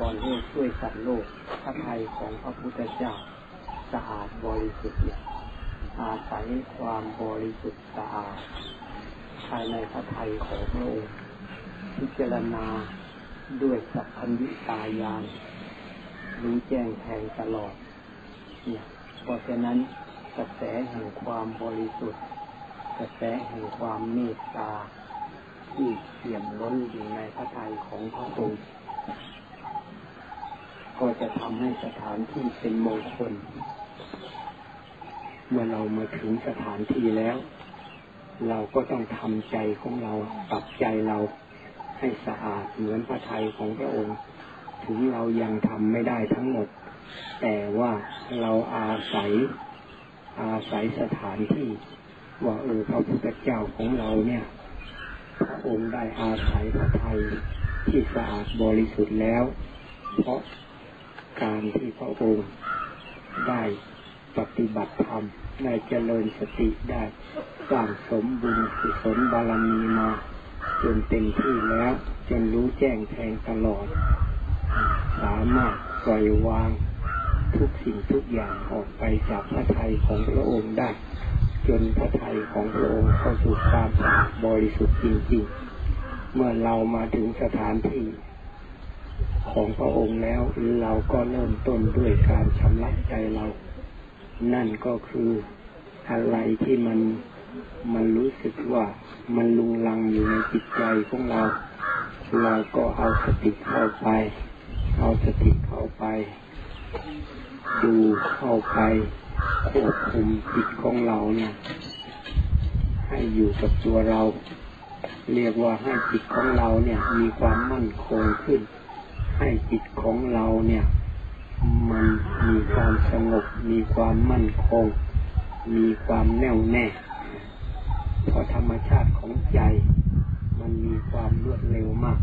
ก่อนที่ช่วยสัตว์โลกพระทัยของพระพุทธเจ้าสะอาดบริสุทธิ์อาศัยความบริสุทธิ์สะอาดภายในพระทัยของพระองค์พิจารณาด้วยสัพพัญญตายานรู้แจ้งแทงตลอด เนี่ย เพราะฉะนั้นกระแสแห่งความบริสุทธิ์ กระแสแห่งความเมตตาที่เปี่ยมล้นอยู่ในพระทัยของพระองค์ ก็จะทำให้สถานที่เป็นมงคล เมื่อเรามาถึงสถานที่แล้ว เราก็ต้องทำใจของเราปรับใจเราให้สะอาดเหมือนพระทัยของพระองค์ ถึงเรายังทำไม่ได้ทั้งหมด แต่ว่าเราอาศัยอาศัยสถานที่ ว่าเออพระพุทธเจ้าของเราเนี่ยพระองค์ได้อาศัยพระทัยที่สะอาดบริสุทธิ์แล้ว เพราะ การที่พระองค์ได้ปฏิบัติธรรมได้เจริญสติได้สร้างสมบุญสุศลบารมีมาจนเต็มที่แล้ว จนรู้แจ้งแทงตลอด สามารถปล่อยวางทุกสิ่งทุกอย่างออกไปจากพระทัยของพระองค์ได้ จนพระทัยของพระองค์เข้าสู่ความบริสุทธิ์จริง ๆ เมื่อเรามาถึงสถานที่ ของพระองค์แล้ว เราก็เริ่มต้นด้วยการชำระใจเรา นั่นก็คืออะไรที่มันมันรู้สึกว่ามันลุงลังอยู่ในจิตใจของเรา เราก็เอาสติเข้าไป เอาสติเข้าไป ดูเข้าไปควบคุมจิตของเราเนี่ย ให้อยู่กับตัวเรา เรียกว่าให้จิตของเราเนี่ย มีความมั่นคงขึ้น ให้จิตของเราเนี่ย มันมีความสงบ มีความมั่นคง มีความแน่วแน่เพราะธรรมชาติของใจ มันมีความรวดเร็วมาก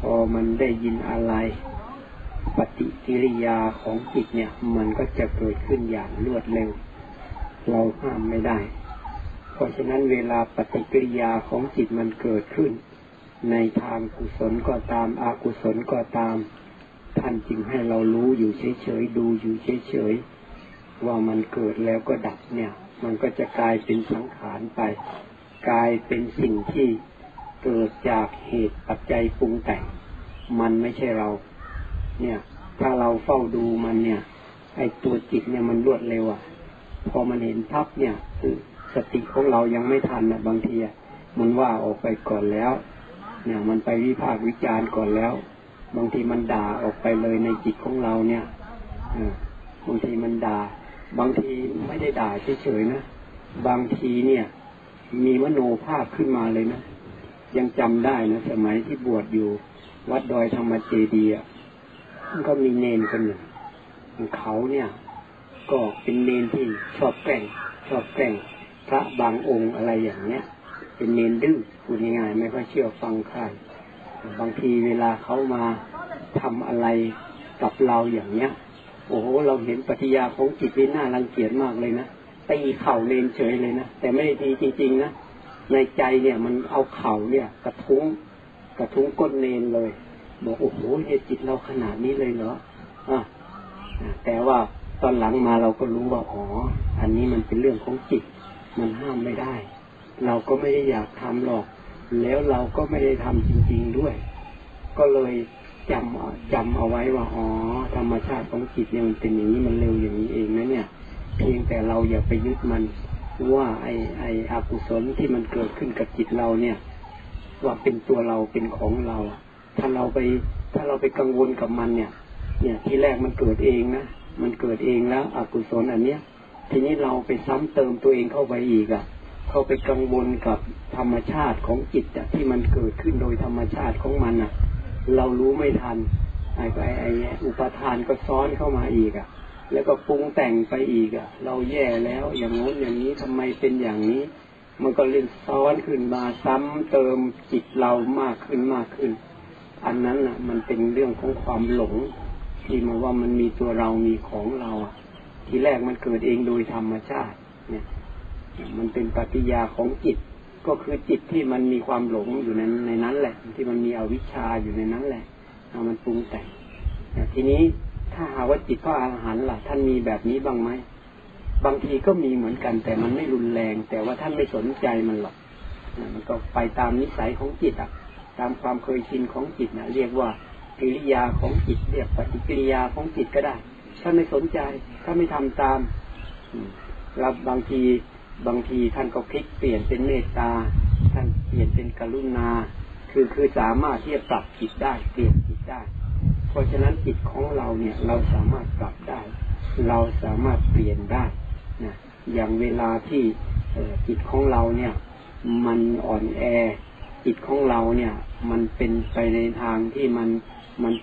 พอมันได้ยินอะไรปฏิกิริยาของจิตเนี่ย มันก็จะเกิดขึ้นอย่างรวดเร็ว เราห้ามไม่ได้ เพราะฉะนั้นเวลาปฏิกิริยาของจิตมันเกิดขึ้น ในทางกุศลก็ตามอากุศลก็ตาม ท่านจึงให้เรารู้อยู่เฉยๆดูอยู่เฉยๆว่ามันเกิดแล้วก็ดับเนี่ย มันก็จะกลายเป็นสังขารไป กลายเป็นสิ่งที่เกิดจากเหตุปัจจัยปรุงแต่ง มันไม่ใช่เรา เนี่ย ถ้าเราเฝ้าดูมันเนี่ยไอตัวจิตเนี่ยมันรวดเร็วอะ พอมันเห็นพับเนี่ยคือสติของเรายังไม่ทันนะบางทีมันว่าออกไปก่อนแล้ว เนี่ยมันไปวิพากษ์วิจารณ์ก่อนแล้ว บางทีมันด่าออกไปเลยในจิตของเราเนี่ยบางทีมันด่า บางทีไม่ได้ด่าเฉยๆนะ บางทีเนี่ย มีมโนภาพขึ้นมาเลยนะ ยังจำได้นะสมัยที่บวชอยู่ วัดดอยธรรมเจดีย์มันก็มีเนนกันอยู่เขาเนี่ย ก็เป็นเนนที่ชอบแกล้งชอบแกล้งพระบางองค์อะไรอย่างเนี้ย เป็นเนนดื้อพูดง่ายๆไม่ค่อยเชื่อฟังใครบางทีเวลาเขามาทำอะไรกับเราอย่างเนี้ย โอ้โห เราเห็นปฏิยาของจิตนี่น่ารังเกียจมากเลยนะตีเข่าเลนเฉยเลยนะแต่ไม่ได้ตีจริงๆนะในใจเนี่ยมันเอาเข่าเนี่ย กระทุ้งกระทุ้งก้นเลนเลยบอกโอ้โหเหตุจิตเราขนาดนี้เลยเหรออะแต่ว่าตอนหลังมาเราก็รู้ว่าอ๋อ อันนี้มันเป็นเรื่องของจิต มันห้ามไม่ได้ เราก็ไม่ได้อยากทำหรอก แล้วเราก็ไม่ได้ทำจริง ๆด้วย ก็เลยจำจำเอาไว้ว่าอ๋อธรรมชาติของจิตเนี่ยมันเป็นอย่างนี้มันเร็วอย่างนี้เองนะเนี่ย เพียงแต่เราอย่าไปยึดมันว่าไอไออกุศลที่มันเกิดขึ้นกับจิตเราเนี่ย ว่าเป็นตัวเราเป็นของเรา ถ้าเราไปถ้าเราไปกังวลกับมันเนี่ย เนี่ยที่แรกมันเกิดเองนะมันเกิดเองแล้ว อกุศลอันเนี้ย ทีนี้เราไปซ้ำเติมตัวเองเข้าไปอีกอะ่ะ เข้าไปกังวลกับธรรมชาติของจิตอะที่มันเกิดขึ้นโดยธรรมชาติของมันอะ่ะ เรารู้ไม่ทันไอ้ไอ้ไอ้อุปทานก็ซ้อนเข้ามาอีกอะ่ะ แล้วก็ปรุงแต่งไปอีกอะ่ะ เราแย่แล้วอย่างงู้นอย่างนี้ทำไมเป็นอย่างนี้ มันก็เล่นซ้อนขึ้นมาซ้ำเติมจิตเรามากขึ้นมากขึ้น อันนั้นอะ มันเป็นเรื่องของความหลง ที่มาว่ามันมีตัวเรามีของเราอะทีแรกมันเกิดเองโดยธรรมชาติ เนี่ย มันเป็นปฏิยาของจิต ก็คือจิตที่มันมีความหลงอยู่ในในนั้นแหละ ที่มันมีอวิชชาอยู่ในนั้นแหละเอามันปรุงแต่งทีนี้ถ้าหาว่าจิตพระอรหันต์ล่ะ ท่านมีแบบนี้บ้างไหมบางทีก็มีเหมือนกัน แต่มันไม่รุนแรง แต่ว่าท่านไม่สนใจมันหรอกมันก็ไปตามนิสัยของจิตอะ ตามความเคยชินของจิตนะเรียกว่ากิริยาของจิต เรียกปฏิกิริยาของจิตก็ได้ ถ้าไม่สนใจ ถ้าไม่ทำตามเราบางที บางทีท่านก็พลิกเปลี่ยนเป็นเมตตา ท่านเปลี่ยนเป็นกรุณา คือคือสามารถที่จะปรับจิตได้เปลี่ยนจิตได้ เพราะฉะนั้นจิตของเราเนี่ยเราสามารถปรับได้ เราสามารถเปลี่ยนได้นะอย่างเวลาที่จิตของเราเนี่ย มันอ่อนแอ จิตของเราเนี่ย มันเป็นไปในทางที่มันมัน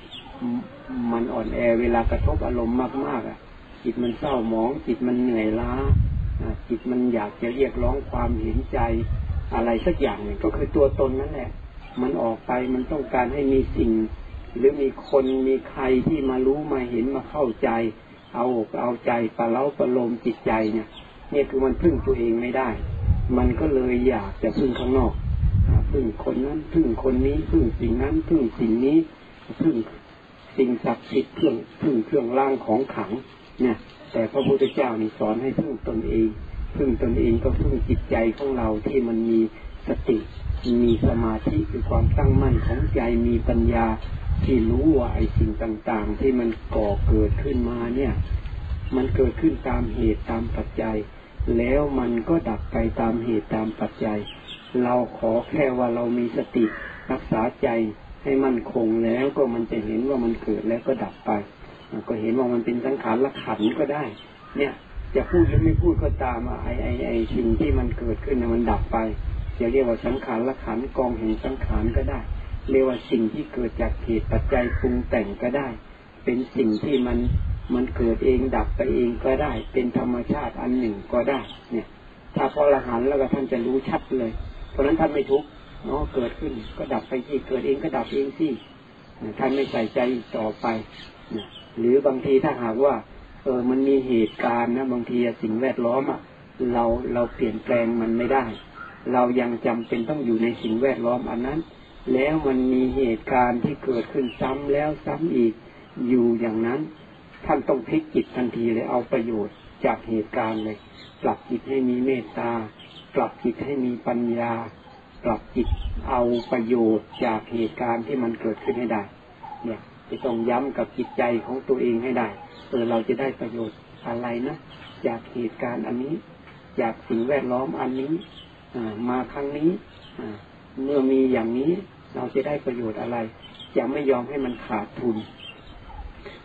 มันอ่อนแอเวลากระทบอารมณ์มากๆอะ จิตมันเศร้าหมอง จิตมันเหนื่อยล้า จิตมันอยากจะเรียกร้องความเห็นใจอะไรสักอย่างหนึ่งก็คือตัวตนนั่นแหละ มันออกไปมันต้องการให้มีสิ่ง หรือมีคนมีใครที่มารู้มาเห็นมาเข้าใจ เอาอกเอาใจปะเล้าประโลมจิตใจเนี่ยเนี่ยคือมันพึ่งตัวเองไม่ได้ มันก็เลยอยากจะพึ่งข้างนอกพึ่งคนนั้นพึ่งคนนี้พึ่งสิ่งนั้นพึ่งสิ่งนี้พึ่งสิ่งศักดิ์สิทธิ์เครื่องพึ่งเครื่องร่างของขังเนี่ย แต่พระพุทธเจ้านี่สอนให้พึ่งตนเอง พึ่งตนเองก็พึ่งจิตใจของเราที่มันมีสติ มีสมาธิคือความตั้งมั่นของใจมีปัญญาที่รู้ว่าไอ้สิ่งต่าง ๆ ที่มันก่อเกิดขึ้นมาเนี่ย มันเกิดขึ้นตามเหตุตามปัจจัย แล้วมันก็ดับไปตามเหตุตามปัจจัย เราขอแค่ว่าเรามีสติรักษาใจให้มั่นคงแล้วก็มันจะเห็นว่ามันเกิดแล้วก็ดับไป ก็เห็นว่ามันเป็นสังขารละขันก็ได้ เนี่ยจะพูดหรือไม่พูดก็ตามไอ้ไอ้ไอ้สิ่งที่มันเกิดขึ้นนมันดับไปจะเรียกว่าสังขารละขันกองแห่งสังขารก็ได้ เรียกว่าสิ่งที่เกิดจากเหตุปัจจัยปรุงแต่งก็ได้ เป็นสิ่งที่มันมันเกิดเองดับไปเองก็ได้ เป็นธรรมชาติอันหนึ่งก็ได้ เนี่ย ถ้าพอละหันแล้วก็ท่านจะรู้ชัดเลย เพราะนั้นท่านไม่ทุกข์เนาะเกิดขึ้นก็ดับไปที่เกิดเองก็ดับเองที่ท่านไม่ใส่ใจต่อไป หรือบางทีถ้าหากว่า เออมันมีเหตุการณ์นะบางทีสิ่งแวดล้อมอะเราเราเปลี่ยนแปลงมันไม่ได้ เรายังจำเป็นต้องอยู่ในสิ่งแวดล้อมอันนั้น แล้วมันมีเหตุการณ์ที่เกิดขึ้นซ้ำแล้วซ้ำอีกอยู่อย่างนั้น ท่านต้องพลิกจิตทันทีเลยเอาประโยชน์จากเหตุการณ์เลย ปรับจิตให้มีเมตตา ปรับจิตให้มีปัญญา ปรับจิตเอาประโยชน์จากเหตุการณ์ที่มันเกิดขึ้นให้ได้ เนี่ย จะต้องย้ำกับจิตใจของตัวเองให้ได้เออเราจะได้ประโยชน์อะไรนะจากเหตุการณ์อันนี้ จากสิ่งแวดล้อมอันนี้มาครั้งนี้เมื่อมีอย่างนี้เราจะได้ประโยชน์อะไร จะไม่ยอมให้มันขาดทุน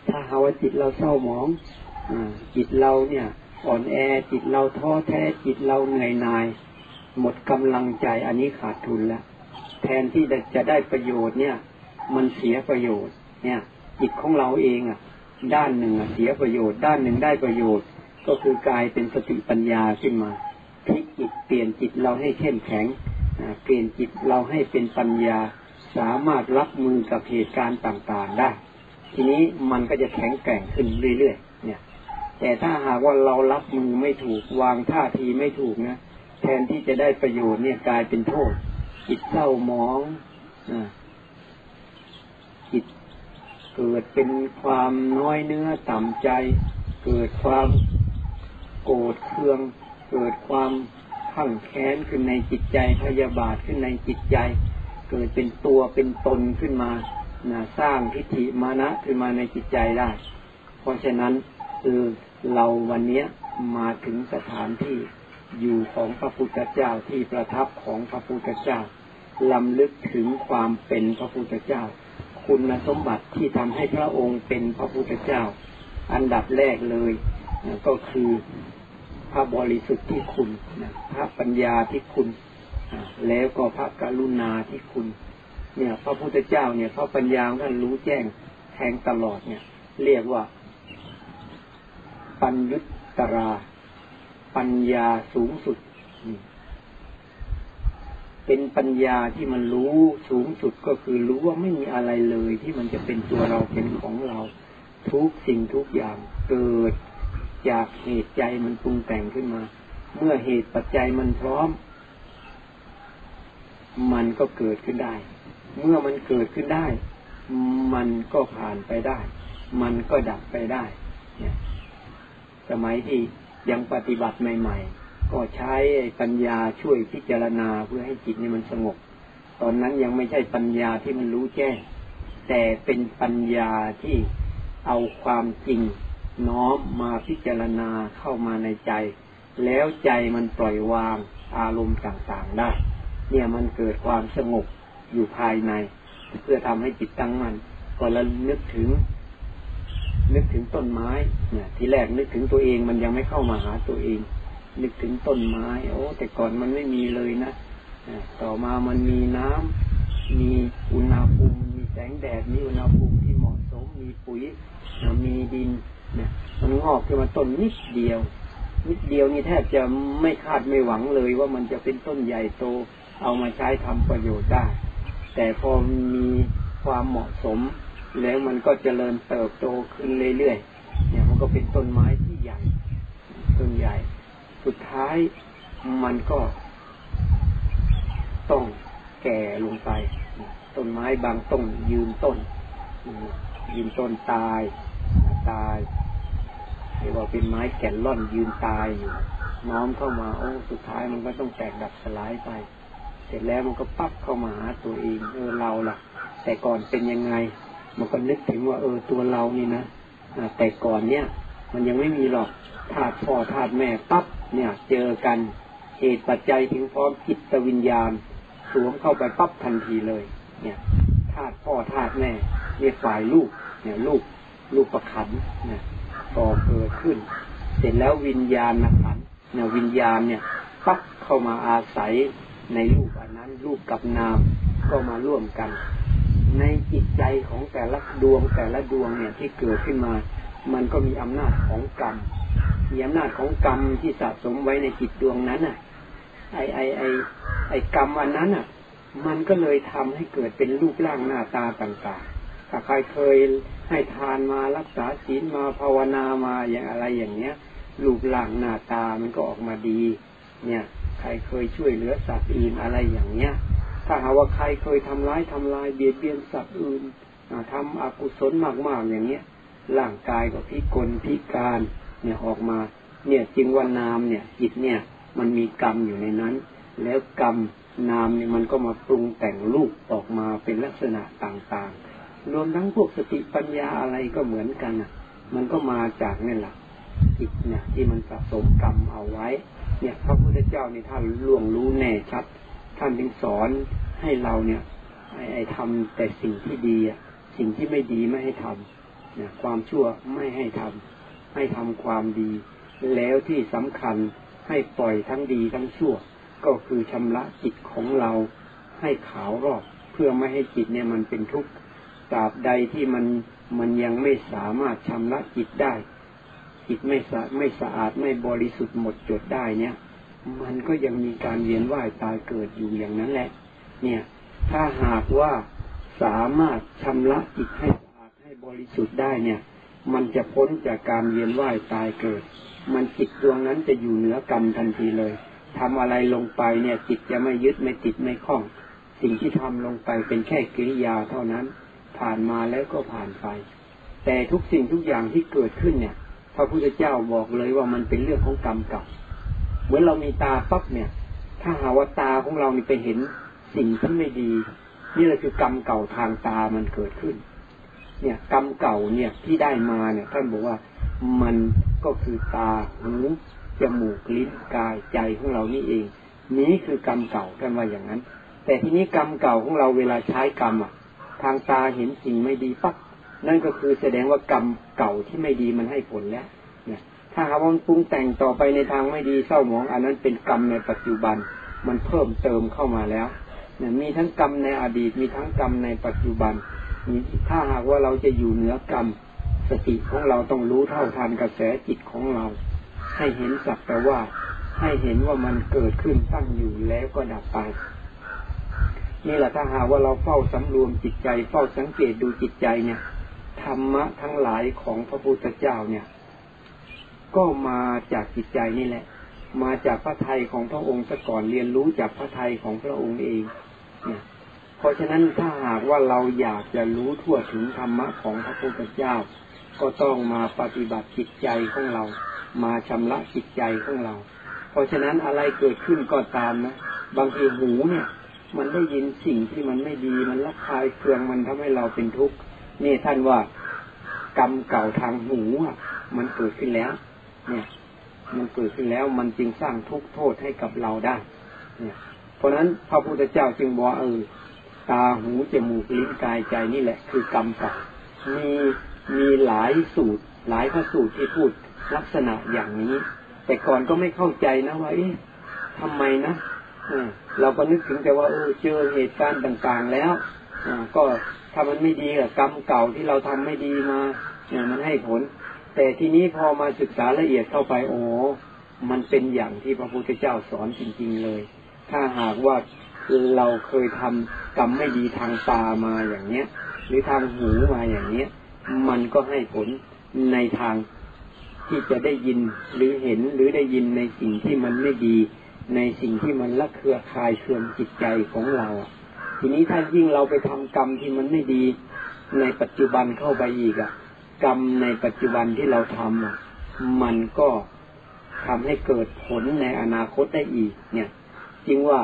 ถ้าหาว่าจิตเราเศร้าหมองอจิตเราเนี่ยอ่อนแอจิตเราท้อแท้จิตเราเหนื่อยหน่าย หมดกำลังใจอันนี้ขาดทุนแล้วแทนที่จะได้ประโยชน์เนี่ย มันเสียประโยชน์ เนี่ยจิตของเราเองอะ ด้านหนึ่งเสียประโยชน์ ด้านหนึ่งได้ประโยชน์ ก็คือกลายเป็นสติปัญญาขึ้นมาพลิกจิตเปลี่ยนจิตเราให้เข้มแข็งเปลี่ยนจิตเราให้เป็นปัญญาสามารถรับมือกับเหตุการณ์ต่างๆได้ ทีนี้มันก็จะแข็งแกร่งขึ้นเรื่อยๆเนี่ย แต่ถ้าหากว่าเรารับมือไม่ถูกวางท่าทีไม่ถูกนะแทนที่จะได้ประโยชน์เนี่ยกลายเป็นโทษ จิตเศร้ามองอจิต เกิดเป็นความน้อยเนื้อต่ำใจ เกิดความโกรธเคือง เกิดความขั่งแค้นขึ้นในจิตใจพยาบาทขึ้นในจิตใจ เกิดเป็นตัวเป็นตนขึ้นมานะสร้างทิฏฐิมานะขึ้นมาในจิตใจได้ เพราะฉะนั้นคือเราวันนี้มาถึงสถานที่อยู่ของพระพุทธเจ้าที่ประทับของพระพุทธเจ้าลำลึกถึงความเป็นพระพุทธเจ้า คุณสมบัติที่ทำให้พระองค์เป็นพระพุทธเจ้า อันดับแรกเลยก็คือพระบริสุทธิ์ที่คุณพระปัญญาที่คุณแล้วก็พระกรุณาที่คุณ เนี่ย พระพุทธเจ้าเนี่ย พระปัญญาท่านรู้แจ้งแทงตลอดเนี่ย เรียกว่า ปัญญุตรา ปัญญาสูงสุด เป็นปัญญาที่มันรู้สูงสุดก็คือรู้ว่าไม่มีอะไรเลยที่มันจะเป็นตัวเราเป็นของเรา ทุกสิ่งทุกอย่างเกิดจากเหตุใจมันปรุงแต่งขึ้นมา เมื่อเหตุปัจจัยมันพร้อม มันก็เกิดขึ้นได้ เมื่อมันเกิดขึ้นได้ มันก็ผ่านไปได้ มันก็ดับไปได้ เนี่ย สมัยที่ยังปฏิบัติใหม่ ๆ ก็ใช้ปัญญาช่วยพิจารณาเพื่อให้จิตนี่มันสงบ ตอนนั้นยังไม่ใช่ปัญญาที่มันรู้แจ้ง แต่เป็นปัญญาที่เอาความจริงน้อมมาพิจารณาเข้ามาในใจ แล้วใจมันปล่อยวางอารมณ์ต่างๆได้ เนี่ยมันเกิดความสงบอยู่ภายใน เพื่อทำให้จิตตั้งมัน่นก็ระลึกถึง นึกถึงต้นไม้ เนี่ย ทีแรกนึกถึงตัวเองมันยังไม่เข้ามาหาตัวเอง นึกถึงต้นไม้ โอ้ แต่ก่อนมันไม่มีเลยนะต่อมามันมีน้ำมีอุณหภูมิ มีแสงแดด มีอุณหภูมิที่เหมาะสม มีปุ๋ย มีดินเนี่ยมันงอกขึ้นมาต้นนิดเดียว นิดเดียวนี่แทบจะไม่คาดไม่หวังเลยว่ามันจะเป็นต้นใหญ่โต เอามาใช้ทำประโยชน์ได้ แต่พอมีความเหมาะสม แล้วมันก็เจริญเติบโตขึ้นเรื่อยๆ เนี่ยมันก็เป็นต้นไม้ที่ใหญ่ ต้นใหญ่ สุดท้ายมันก็ต้องแก่ลงไป ต้นไม้บางต้นยืนต้น ยืนต้นตาย ตายเรียกว่าเป็นไม้แก่นล่อนยืนตายอยู่ น้อมเข้ามาโอ้สุดท้ายมันก็ต้องแตกดับสลายไป เสร็จแล้วมันก็ปั๊บเข้ามาหาตัวเอง เออเราล่ะ แต่ก่อนเป็นยังไง มันก็นึกถึงว่า เออตัวเรานี่นะแต่ก่อนเนี่ย มันยังไม่มีหรอกธาตุพ่อธาตุแม่ปั๊บเนี่ย เจอกันเหตุปัจจัยถึงพร้อมจิตวิญญาณสวมเข้าไปปั๊บทันทีเลย เนี่ยธาตุพ่อธาตุแม่เนี่ยฝ่ายลูก เนี่ยลูกลูกประคันเนี่ยก่อเกิดขึ้น เสร็จแล้ววิญญาณนะขันเนี่ยวิญญาณเนี่ยปั๊บเข้ามาอาศัยในรูปอันนั้นรูปกับนามก็มาร่วมกัน ในจิตใจของแต่ละดวงแต่ละดวงเนี่ยที่เกิดขึ้นมา มันก็มีอำนาจของกรรม มีอำนาจของกรรมที่สะสมไว้ในจิตดวงนั้นอะ ไอไอไอไอกรรมอันนั้นอะ มันก็เลยทำให้เกิดเป็นรูปร่างหน้าตาต่างๆ ถ้าใครเคยให้ทานมารักษาศีลมาภาวนามาอย่างอะไรอย่างเนี้ย รูปร่างหน้าตามันก็ออกมาดี เนี่ย ใครเคยช่วยเหลือสัตว์อื่นอะไรอย่างเนี้ย ถ้าหาว่าใครเคยทำร้ายทำลายเบียดเบียนสัตว์อื่นทำอกุศลมากๆอย่างเนี้ย ร่างกายก็พิกลพิการ เนี่ยออกมา เนี่ยจึงว่านามเนี่ยจิตเนี่ย มันมีกรรมอยู่ในนั้น แล้วกรรมนามเนี่ยมันก็มาปรุงแต่งรูปออกมาเป็นลักษณะต่างๆ รวมทั้งพวกสติปัญญาอะไรก็เหมือนกันอะ มันก็มาจากนี่แหละจิตเนี่ยที่มันสะสมกรรมเอาไว้ เนี่ยพระพุทธเจ้านี่ท่านล่วงรู้แน่ชัด ท่านจึงสอนให้เราเนี่ยไอ้ทำแต่สิ่งที่ดีอะสิ่งที่ไม่ดีไม่ให้ทำเนี่ย ความชั่วไม่ให้ทำให้ทำความดี แล้วที่สำคัญให้ปล่อยทั้งดีทั้งชั่ว ก็คือชำระจิตของเราให้ขาวรอบเพื่อไม่ให้จิตเนี่ยมันเป็นทุกข์ตราบใดที่มันมันยังไม่สามารถชำระจิตได้ จิตไม่สะไม่สะอาดไม่บริสุทธิ์หมดจดได้เนี่ย มันก็ยังมีการเวียนว่ายตายเกิดอยู่อย่างนั้นแหละ เนี่ย ถ้าหากว่าสามารถชำระจิตให้สะอาดให้ บริสุทธิ์ได้เนี่ย มันจะพ้นจากการเวียนว่ายตายเกิด มันจิตดวงนั้นจะอยู่เหนือกรรมทันทีเลยทำอะไรลงไปเนี่ยจิตจะไม่ยึดไม่ติดไม่คล้อง สิ่งที่ทำลงไปเป็นแค่กิริยาเท่านั้น ผ่านมาแล้วก็ผ่านไป แต่ทุกสิ่งทุกอย่างที่เกิดขึ้นเนี่ยพระพุทธเจ้าบอกเลยว่ามันเป็นเรื่องของกรรมเก่าเหมือนเรามีตาปั๊บเนี่ย ถ้าหาว่าตาของเรานี่ไปเห็นสิ่งที่ไม่ดี นี่แหละคือกรรมเก่าทางตามันเกิดขึ้น เนี่ยกรรมเก่าเนี่ยที่ได้มาเนี่ยท่านบอกว่ามันก็คือตาหูจมูกลิ้นกายใจของเรานี่เอง นี้คือกรรมเก่าท่านว่าอย่างนั้น แต่ทีนี้กรรมเก่าของเราเวลาใช้กรรมอะ ทางตาเห็นสิ่งไม่ดีปั๊บนั่นก็คือแสดงว่ากรรมเก่าที่ไม่ดีมันให้ผลแล้วเนี่ยถ้าหาว่ามันปรุงแต่งต่อไปในทางไม่ดีเศร้าหมอง อันนั้นเป็นกรรมในปัจจุบันมันเพิ่มเติมเข้ามาแล้วเนี่ยมีทั้งกรรมในอดีตมีทั้งกรรมในปัจจุบัน ถ้าหากว่าเราจะอยู่เหนือกรรม สติของเราต้องรู้เท่าทันกระแสจิตของเรา ให้เห็นสักแต่ว่า ให้เห็นว่ามันเกิดขึ้นตั้งอยู่แล้วก็ดับไปนี่แหละถ้าหาว่าเราเฝ้าสำรวมจิตใจ เฝ้าสังเกตดูจิตใจเนี่ยธรรมะทั้งหลายของพระพุทธเจ้าเนี่ย ก็มาจากจิตใจนี่แหละ มาจากพระทัยของพระองค์ซะก่อนเรียนรู้จากพระทัยของพระองค์เองเนี่ย ราะฉะนั้นถ้าหากว่าเราอยากจะรู้ทั่วถึงธรรมะของพระพุทธเจ้า ก็ต้องมาปฏิบัติจิตใจของเรา มาชำระจิตใจของเรา เพราะฉะนั้นอะไรเกิดขึ้นก็ตามนะ บางทีหูเนี่ย มันได้ยินสิ่งที่มันไม่ดีมันละคายเคืองมันทำให้เราเป็นทุกข์นี่ท่านว่ากรรมเก่าทางหูอะ มันเกิดขึ้นแล้ว เนี่ย มันเกิดขึ้นแล้วมันจึงสร้างทุกข์โทษให้กับเราได้ เนี่ย เพราะฉะนั้นพระพุทธเจ้าจึงบอกเออ ตาหูจมูกลิ้นกายใจนี่แหละ คือกรรมเก่ามีมีหลายสูตร หลายพระสูตรที่พูดลักษณะอย่างนี้ แต่ก่อนก็ไม่เข้าใจนะว่าเอ๊ะทำไมนะเราก็นึกถึงแต่ว่าเออเจอเหตุการณ์ต่างๆแล้วก็ถ้ามันไม่ดีกับกรรมเก่าที่เราทำไม่ดีมาเนี่ยมันให้ผล แต่ทีนี้พอมาศึกษาละเอียดเข้าไปโอ้มันเป็นอย่างที่พระพุทธเจ้าสอนจริง ๆเลย ถ้าหากว่า เราเคยทำกรรมไม่ดีทางตามาอย่างเนี้ย หรือทางหูมาอย่างเนี้ย มันก็ให้ผลในทางที่จะได้ยินหรือเห็นหรือได้ยินในสิ่งที่มันไม่ดี ในสิ่งที่มันละเครือคายเคืองจิตใจของเรา ทีนี้ถ้ายิ่งเราไปทำกรรมที่มันไม่ดี ในปัจจุบันเข้าไปอีกอะกรรมในปัจจุบันที่เราทำอะมันก็ทำให้เกิดผลในอนาคตได้อีก เนี่ย จริงว่า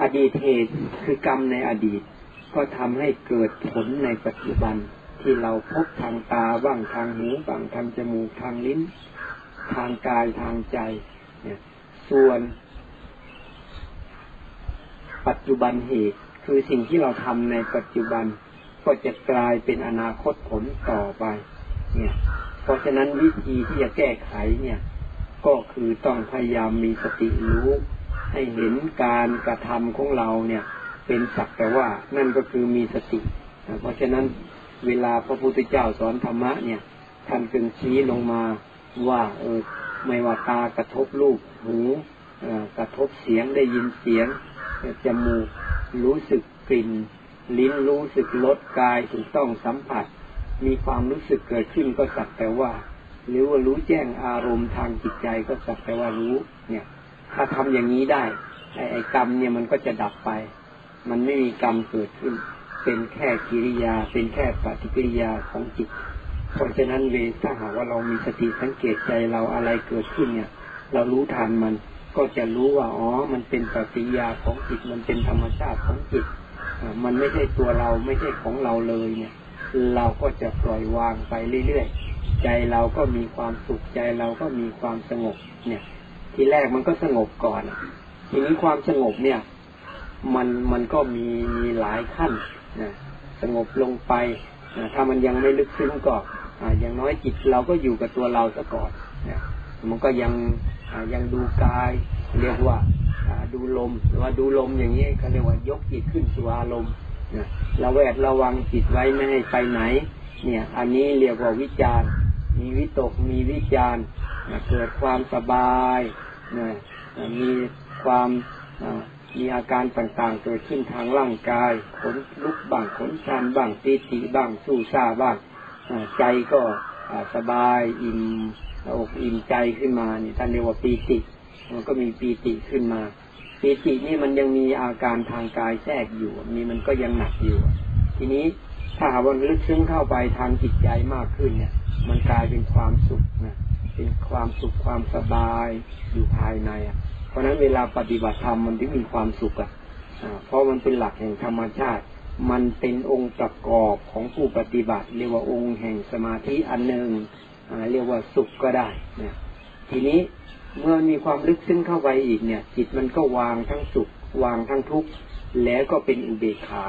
อดีตเหตุคือกรรมในอดีต ก็ทำให้เกิดผลในปัจจุบันที่เราพบทางตาบ้างทางหูบ้างทางจมูกทางลิ้น ทางกายทางใจเนี่ยส่วนปัจจุบันเหตุคือสิ่งที่เราทำในปัจจุบัน ก็จะกลายเป็นอนาคตผลต่อไป เนี่ย เพราะฉะนั้นวิธีที่จะแก้ไขเนี่ย ก็คือต้องพยายามมีสติรู้ ให้เห็นการกระทำของเราเนี่ย เป็นสักแต่ว่า นั่นก็คือมีสติ เพราะฉะนั้นเวลาพระพุทธเจ้าสอนธรรมะเนี่ยท่านจึงชี้ลงมาว่าเออไม่ว่าตากระทบรูปหูกระทบเสียงได้ยินเสียงจมูกรู้สึกกลิ่น ลิ้นรู้สึกรสกายถูกต้องสัมผัส มีความรู้สึกเกิดขึ้นก็สักแต่ว่า หรือว่ารู้แจ้งอารมณ์ทางจิตใจก็สักแต่ว่ารู้เนี่ย ถ้าทำอย่างนี้ได้ไอ้กรรมเนี่ยมันก็จะดับไป มันไม่มีกรรมเกิดขึ้น เป็นแค่กิริยา เป็นแค่ปฏิกิริยาของจิต เพราะฉะนั้นเวถ้าหากว่าเรามีสติสังเกตใจเราอะไรเกิดขึ้นเนี่ย เรารู้ทันมันก็จะรู้ว่าอ๋อ มันเป็นปฏิกิริยาของจิต มันเป็นธรรมชาติของจิต มันไม่ใช่ตัวเราไม่ใช่ของเราเลยเนี่ย เราก็จะปล่อยวางไปเรื่อยๆ ใจเราก็มีความสุขใจเราก็มีความสงบเนี่ย ทีแรกมันก็สงบก่อนทีนี้ความสงบเนี่ย มันมันก็มีมีหลายขั้นนะสงบลงไปนะถ้ามันยังไม่ลึกซึ้งก็ออย่างน้อยจิตเราก็อยู่กับตัวเราซะก่อนนะมันก็ยังยังดูกาย เรียกว่าดูลมหรือว่าดูลมอย่างนี้เขาเรียกว่ายกจิตขึ้นสู่อารมณ์นะเราแวดระวังจิตไว้ไม่ให้ไปไหน เนี่ย อันนี้เรียกว่าวิจารมีวิตกมีวิจารเกิดความสบาย มีความมีอาการต่างๆ เกิดขึ้นทางร่างกาย ขนลุกบ้างขนชันบ้างปีติบ้างสู้ซาบ้างใจก็สบายอิ่มอกอิ่มใจขึ้นมานี่ท่านเรียกว่าปีติมันก็มีปีติขึ้นมาปีตินี่มันยังมีอาการทางกายแทรกอยู่มีมันก็ยังหนักอยู่ ทีนี้ถ้าหากว่าลึกซึ้งเข้าไปทางจิตใจมากขึ้นเนี่ย มันกลายเป็นความสุขนะ เป็นความสุขความสบายอยู่ภายในอะ เพราะนั้นเวลาปฏิบัติธรรมมันถึงมีความสุขอะเพราะมันเป็นหลักแห่งธรรมชาติ มันเป็นองค์ประกอบของผู้ปฏิบัติ เรียกว่าองค์แห่งสมาธิอันหนึ่งเรียกว่าสุขก็ได้เนี่ยทีนี้เมื่อมีความลึกซึ้งเข้าไปอีกเนี่ย จิตมันก็วางทั้งสุข วางทั้งทุกข์แล้วก็เป็นอุเบกขา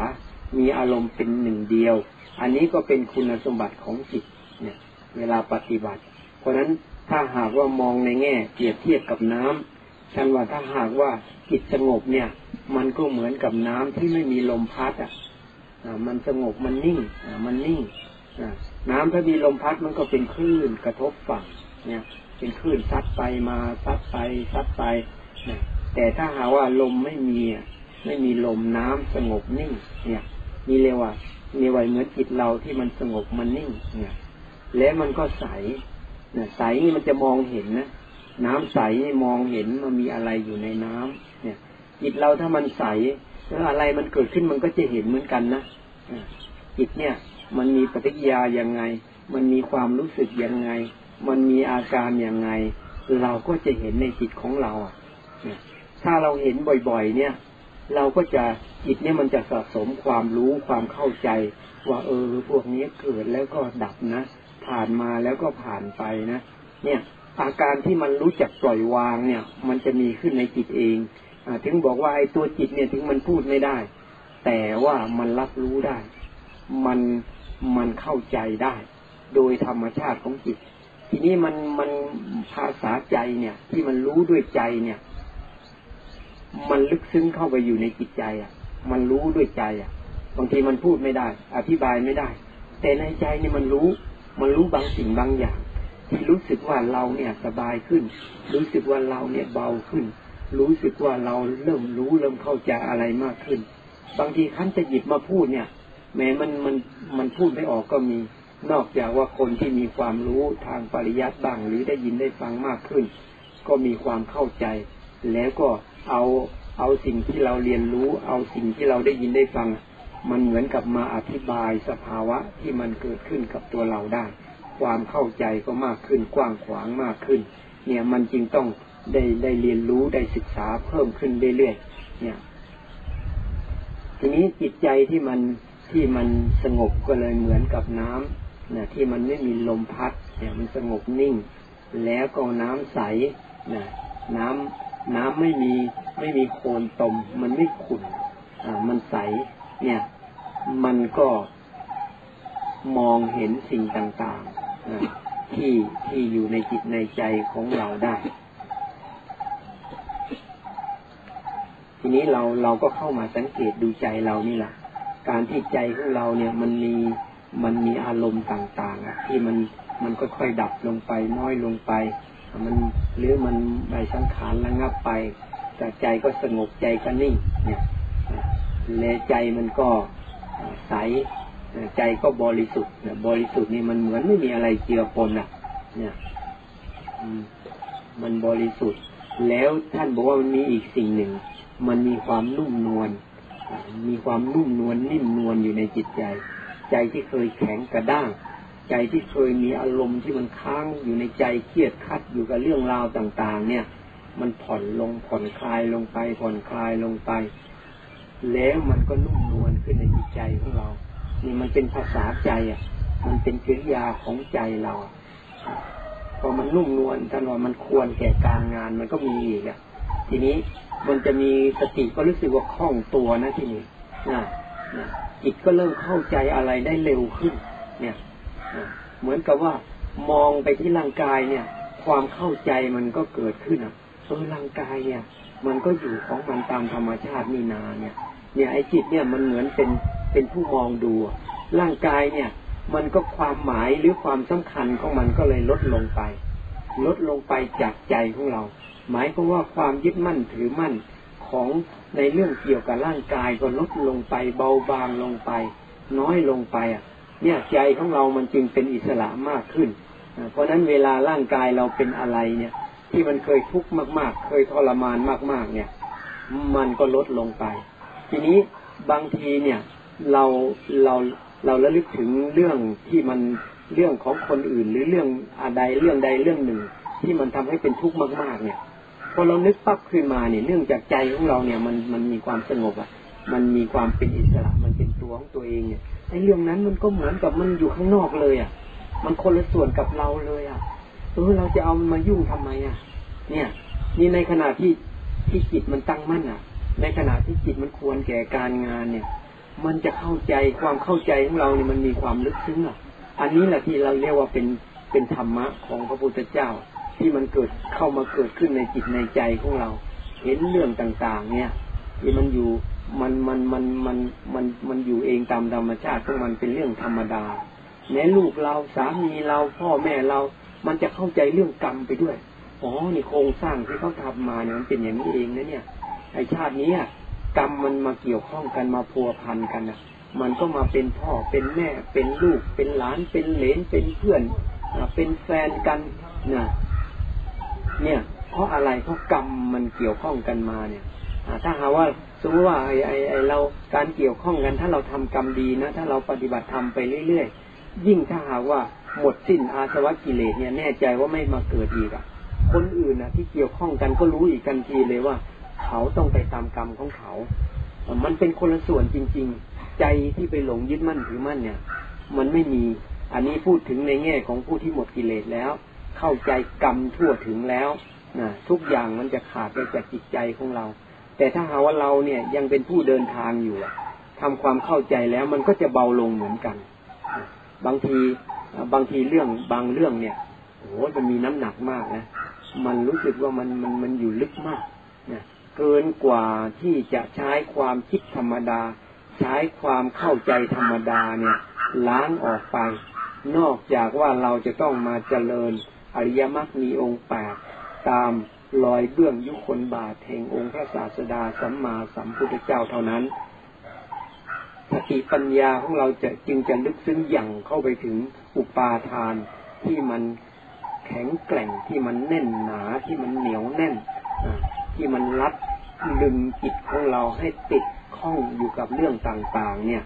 มีอารมณ์เป็นหนึ่งเดียว อันนี้ก็เป็นคุณสมบัติของจิตเนี่ย เวลาปฏิบัติ เพราะฉะนั้น ถ้าหากว่ามองในแง่เปรียบเทียบกับน้ำฉันว่าถ้าหากว่าจิตสงบเนี่ย มันก็เหมือนกับน้ำที่ไม่มีลมพัดอะมันสงบมันนิ่งมันนิ่งน้ำถ้ามีลมพัดมันก็เป็นคลื่นกระทบฝั่งเนี่ย เป็นคลื่นซัดไปมาซัดไปซัดไปนะแต่ถ้าหาว่าลมไม่มีไม่มีลมน้ำสงบนิ่ง เนี่ยมีเรียกว่ามีไว้เหมือนจิตเราที่มันสงบมันนิ่งเนี่ยแล้วมันก็ใส เนี่ยใสนี่มันจะมองเห็นนะน้ำใสมองเห็นมันมีอะไรอยู่ในน้ำเนี่ยจิตเราถ้ามันใสแล้วอะไรมันเกิดขึ้นมันก็จะเห็นเหมือนกันนะจิตเนี่ย มันมีปฏิกิริยายังไง มันมีความรู้สึกยังไง มันมีอาการยังไง เราก็จะเห็นในจิตของเราอะถ้าเราเห็นบ่อยๆ เนี่ย เราก็จะจิตเนี่ยมันจะสะสมความรู้ความเข้าใจ ว่าเออพวกนี้เกิดแล้วก็ดับนะ ผ่านมาแล้วก็ผ่านไปนะ เนี่ย อาการที่มันรู้จักปล่อยวางเนี่ย มันจะมีขึ้นในจิตเองอถึงบอกว่าไอ้ตัวจิตเนี่ยถึงมันพูดไม่ได้ แต่ว่ามันรับรู้ได้ มันมันเข้าใจได้ โดยธรรมชาติของจิต ทีนี้มันมันภาษาใจเนี่ย ที่มันรู้ด้วยใจเนี่ย มันลึกซึ้งเข้าไปอยู่ในจิตใจอะ มันรู้ด้วยใจอะบางทีมันพูดไม่ได้ อธิบายไม่ได้ แต่ในใจเนี่ยมันรู้ มันรู้บางสิ่งบางอย่างที่รู้สึกว่าเราเนี่ยสบายขึ้น รู้สึกว่าเราเนี่ยเบาขึ้น รู้สึกว่าเราเริ่มรู้เริ่มเข้าใจอะไรมากขึ้น บางทีขั้นจะหยิบมาพูดเนี่ย แม้มันมันมันพูดไม่ออกก็มี นอกจากว่าคนที่มีความรู้ทางปริยัติบ้างหรือได้ยินได้ฟังมากขึ้น ก็มีความเข้าใจ แล้วก็เอาเอาสิ่งที่เราเรียนรู้ เอาสิ่งที่เราได้ยินได้ฟัง มันเหมือนกับมาอธิบายสภาวะที่มันเกิดขึ้นกับตัวเราได้ ความเข้าใจก็มากขึ้นกว้างขวางมากขึ้น เนี่ยมันจึงต้องได้ได้เรียนรู้ได้ศึกษาเพิ่มขึ้นเรื่อยๆเนี่ย ทีนี้จิตใจที่มันที่มันสงบก็เลยเหมือนกับน้ำนะที่มันไม่มีลมพัดเนี่ยมันสงบนิ่ง แล้วก็น้ำใสนะน้ำน้ำไม่มีไม่มีโคลนตม มันไม่ขุ่นอ่ามันใสเนี่ย มันก็มองเห็นสิ่งต่างๆที่ที่อยู่ในจิตในใจของเราได้ ทีนี้เราเราก็เข้ามาสังเกตดูใจเรานี่แหละการที่ใจของเราเนี่ยมันมีมันมีอารมณ์ต่างๆอะที่มันมันค่อยๆดับลงไปน้อยลงไป มันหรือมันใบสังขารระงับไป แต่ใจก็สงบใจก็นิ่งเนี่ยและใจมันก็ ใสใจก็บริสุทธิ์บริสุทธิ์นี่มันเหมือนไม่มีอะไรเจือปนอะ เนี่ยมันบริสุทธิ์ แล้วท่านบอกว่ามันมีอีกสิ่งหนึ่ง มันมีความนุ่มนวลมีความนุ่มนวลนิ่มนวลอยู่ในจิตใจ ใจที่เคยแข็งกระด้างใจที่เคยมีอารมณ์ที่มันค้างอยู่ในใจเครียดคัดอยู่กับเรื่องราวต่าง ๆ เนี่ย มันผ่อนลงผ่อนคลายลงไปผ่อนคลายลงไป แล้วมันก็นุ่มนวล ขึ้นในจิตใจของเรา นี่มันเป็นภาษาใจอะ มันเป็นกิริยาของใจเราพอมันนุ่มนวลท่านว่ามันควรแก่การงานมันก็มีอีกอะ ทีนี้มันจะมีสติก็รู้สึกว่าคล่องตัวนะทีนี้นะนะจิตก็เริ่มเข้าใจอะไรได้เร็วขึ้น เนี่ยเหมือนกับว่ามองไปที่ร่างกายเนี่ย ความเข้าใจมันก็เกิดขึ้นอะเออร่างกายเนี่ย มันก็อยู่ของมันตามธรรมชาตินี่นาเนี่ย เนี่ยไอ้จิตเนี่ยมันเหมือนเป็นเป็นผู้มองดู ร่างกายเนี่ย มันก็ความหมายหรือความสำคัญของมันก็เลยลดลงไป ลดลงไปจากใจของเรา หมายก็ว่าความยึดมั่นถือมั่นของในเรื่องเกี่ยวกับร่างกายก็ลดลงไปเบาบางลงไป น้อยลงไปอะ เนี่ยใจของเรามันจึงเป็นอิสระมากขึ้น เพราะนั้นเวลาร่างกายเราเป็นอะไรเนี่ย ที่มันเคยทุกข์มาก ๆ เคยทรมานมาก ๆ เนี่ย มันก็ลดลงไป ทีนี้บางทีเนี่ยเราเราเราระลึกถึงเรื่องที่มันเรื่องของคนอื่น หรือเรื่องอะไรเรื่องใดเรื่องหนึ่ง ที่มันทำให้เป็นทุกข์มากๆ เนี่ยพอเรานึกปั๊บขึ้นมาเนี่ยเนื่องจากใจของเราเนี่ยมันมันมีความสงบอะ มันมีความเป็นอิสระมันเป็นตัวของตัวเองเนี่ยไอ้เรื่องนั้นมันก็เหมือนกับมันอยู่ข้างนอกเลยอะ มันคนละส่วนกับเราเลยอะเออเราจะเอามายุ่งทำไมอะ เนี่ย นี่ในขณะที่ที่จิตมันตั้งมั่นอะ ในขณะที่จิตมันควรแก่การงานเนี่ย มันจะเข้าใจความเข้าใจของเราเนี่ยมันมีความลึกซึ้งอะ อันนี้แหละที่เราเรียกว่าเป็นเป็นธรรมะของพระพุทธเจ้า ที่มันเกิดเข้ามาเกิดขึ้นในจิตในใจของเรา เห็นเรื่องต่าง ๆ เนี่ยที่มันอยู่มันมันมันมันมันมันอยู่เองตามธรรมชาติของมันเป็นเรื่องธรรมดาแม้ลูกเราสามีเราพ่อแม่เรา มันจะเข้าใจเรื่องกรรมไปด้วยอ๋อนี่โครงสร้างที่เขาทำมาเนี่ยมันเป็นอย่างนี้เองนะเนี่ย ไอชาตินี้กรรมมันมาเกี่ยวข้องกันมาพัวพันกันนะมันก็มาเป็นพ่อเป็นแม่เป็นลูก เป็นหลานเป็นเหลนเป็นเพื่อนเป็นแฟนกันนะเนี่ย เพราะอะไรเพราะกรรมมันเกี่ยวข้องกันมาเนี่ยถ้าหาว่าสมมติว่าไอ้ไอ้ไอเราการเกี่ยวข้องกัน ถ้าเราทำกรรมดีนะถ้าเราปฏิบัติธรรมไปเรื่อยๆยิ่งถ้าหากว่าหมดสิ้นอาสวะกิเลสเนี่ยแน่ใจว่าไม่มาเกิดอีกอะคนอื่นนะที่เกี่ยวข้องกันก็รู้อีกกันทีเลยว่า เขาต้องไปตามกรรมของเขา มันเป็นคนละส่วนจริง ๆ ใจที่ไปหลงยึดมั่นถือมั่นเนี่ย มันไม่มี อันนี้พูดถึงในแง่ของผู้ที่หมดกิเลสแล้ว เข้าใจกรรมทั่วถึงแล้วนะทุกอย่างมันจะขาดไปจากจิตใจของเรา แต่ถ้าหาว่าเราเนี่ยยังเป็นผู้เดินทางอยู่ทำความเข้าใจแล้วมันก็จะเบาลงเหมือนกัน บางทีบางทีเรื่องบางเรื่องเนี่ยโอ้โหมันมีน้ำหนักมากนะ มันรู้สึกว่ามันมันมันอยู่ลึกมาก เกินกว่าที่จะใช้ความคิดธรรมดา ใช้ความเข้าใจธรรมดาเนี่ยล้างออกไป นอกจากว่าเราจะต้องมาเจริญอริยมรรคมีองค์แปดตามรอยเบื้องยุคนบาทแห่งองค์พระศาสดาสัมมาสัมพุทธเจ้าเท่านั้นสติปัญญาของเราจะจึงจะลึกซึ้งอย่างเข้าไปถึงอุปาทานที่มันแข็งแกร่งที่มันแน่นหนาที่มันเหนียวแน่น ที่มันรัดลึงจิตของเราให้ติดข้องอยู่กับเรื่องต่างๆ เนี่ย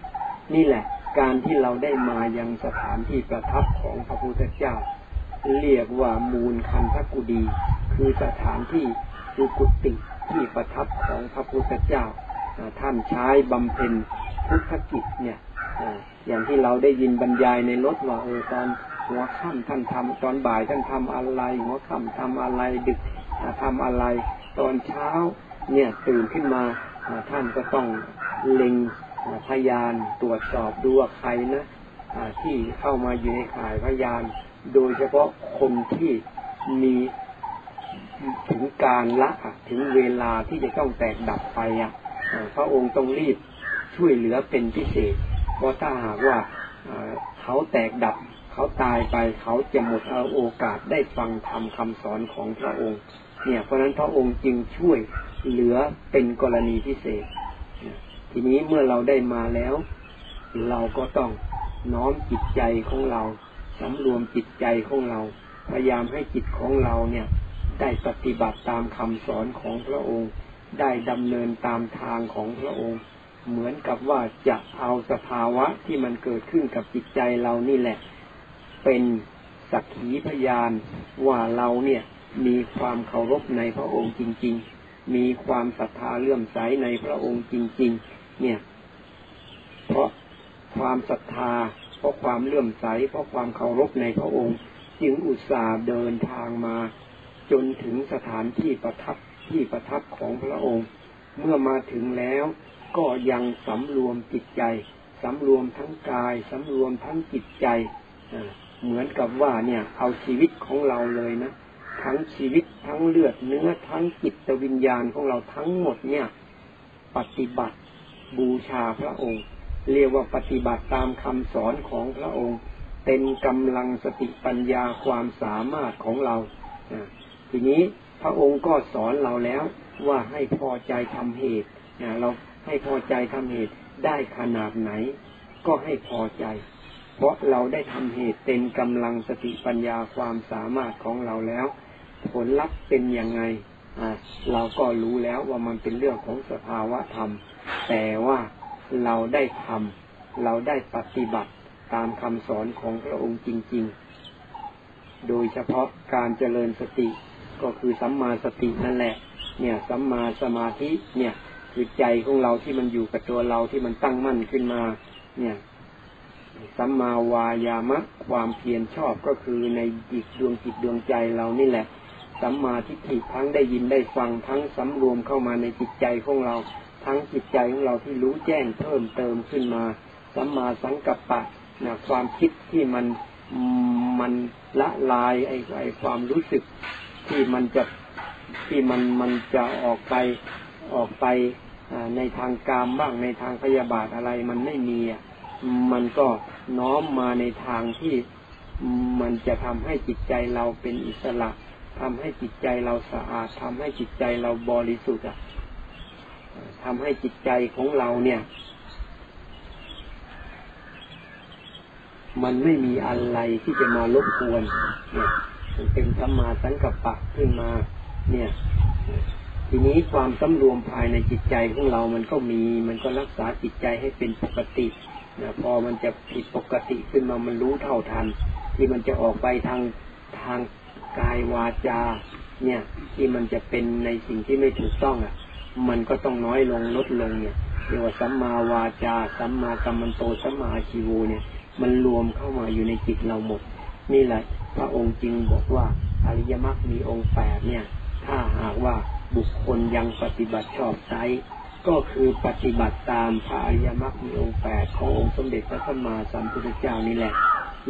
นี่แหละ การที่เราได้มายังสถานที่ประทับของพระพุทธเจ้า เรียกว่ามูลคันทกุดี คือสถานที่สุกุติที่ประทับของพระพุทธเจ้าท่านใช้บำเพ็ญพุทธกิจเนี่ยอย่างที่เราได้ยินบรรยายในรถว่าเออตอนหัวค่ำท่านทำตอนบ่ายท่านทำอะไร หัวค่ำทำอะไรดึก ทำอะไร ตอนเช้าเนี่ยตื่นขึ้นมาท่านก็ต้องเล็งพยานตรวจสอบดูว่าใครนะที่เข้ามาอยู่ในข่ายพยาน โดยเฉพาะคนที่มีถึงการละถึงเวลาที่จะต้องแตกดับไปอะพระองค์ต้องรีบช่วยเหลือเป็นพิเศษ เพราะถ้าหากว่าเขาแตกดับ เขาตายไปเขาจะหมดเอาโอกาสได้ฟังธรรมคาสอนของพระองค์ เนี่ยเพราะนั้นพระองค์จึงช่วยเหลือเป็นกรณีพิเศษ ทีนี้เมื่อเราได้มาแล้ว เราก็ต้องน้อมจิตใจของเราสำรวมจิตใจของเรา พยายามให้จิตของเราเนี่ย ได้ปฏิบัติตามคำสอนของพระองค์ ได้ดำเนินตามทางของพระองค์ เหมือนกับว่าจะเอาสภาวะที่มันเกิดขึ้นกับจิตใจเรานี่แหละ เป็นสักขีพยานว่าเราเนี่ย มีความเคารพในพระองค์จริง ๆ มีความศรัทธาเลื่อมใสในพระองค์จริง ๆ เนี่ย เพราะความศรัทธา เพราะความเลื่อมใส เพราะความเคารพในพระองค์ จึงอุตส่าห์เดินทางมา จนถึงสถานที่ประทับที่ประทับของพระองค์ เมื่อมาถึงแล้วก็ยังสำรวมจิตใจสำรวมทั้งกายสำรวมทั้งจิตใจ เหมือนกับว่าเนี่ย เอาชีวิตของเราเลยนะ ทั้งชีวิตทั้งเลือดเนื้อทั้งจิตวิญญาณของเราทั้งหมดเนี่ย ปฏิบัติบูชาพระองค์ เรียกว่าปฏิบัติตามคำสอนของพระองค์ เป็นกำลังสติปัญญาความสามารถของเราทีนี้พระองค์ก็สอนเราแล้วว่าให้พอใจทำเหตุเราให้พอใจทำเหตุได้ขนาดไหน ก็ให้พอใจ เพราะเราได้ทำเหตุเต็มกำลังสติปัญญาความสามารถของเราแล้ว ผลลัพธ์เป็นยังไงอ่าเราก็รู้แล้วว่ามันเป็นเรื่องของสภาวะธรรม แต่ว่าเราได้ทำเราได้ปฏิบัติตามคำสอนของพระองค์จริง ๆ โดยเฉพาะการเจริญสติก็คือสัมมาสตินั่นแหละ เนี่ยสัมมาสมาธิเนี่ยคือใจของเราที่มันอยู่กับตัวเราที่มันตั้งมั่นขึ้นมา เนี่ยสัมมาวายามะความเพียรชอบก็คือในจิตดวงจิตดวงใจเรานี่แหละ สัมมาทิฏฐิทั้งได้ยินได้ฟังทั้งสำรวมเข้ามาในจิตใจของเรา ทั้งจิตใจของเราที่รู้แจ้งเพิ่มเติมขึ้นมา สัมมาสังกัปปะนะความคิดที่มันมันละลายไอ้ไอ้ความรู้สึกที่มันจะที่มันมันจะออกไปออกไปในทางกามบ้างในทางพยาบาทอะไรมันไม่มีมันก็น้อมมาในทางที่มันจะทำให้จิตใจเราเป็นอิสระ ทำให้จิตใจเราสะอาดทำให้จิตใจเราบริสุทธิ์อะทำให้จิตใจของเราเนี่ย มันไม่มีอะไรที่จะมารบกวนเนี่ยมันเป็นธรรมาสังกัปปะขึ้นมา เนี่ย ทีนี้ความสำรวมภายในจิตใจของเรามันก็มี มันก็รักษาจิตใจให้เป็นปกตินะพอมันจะผิดปกติขึ้นมามันรู้เท่าทัน ที่มันจะออกไปทางทาง กายวาจา เนี่ย ที่มันจะเป็นในสิ่งที่ไม่ถูกต้องอะ มันก็ต้องน้อยลงลดลงเนี่ยเรียกว่าสัมมาวาจาสัมมากัมมันโตสัมมาชีวเนี่ย มันรวมเข้ามาอยู่ในจิตเราหมด นี่แหละ พระองค์จึงบอกว่าอริยมรรคมีองค์แปดเนี่ย ถ้าหากว่าบุคคลยังปฏิบัติชอบใจก็คือปฏิบัติตามพระอริยมรรคมีองค์แปดขององค์สมเด็จพระสัมมาสัมพุทธเจ้านี่แหละ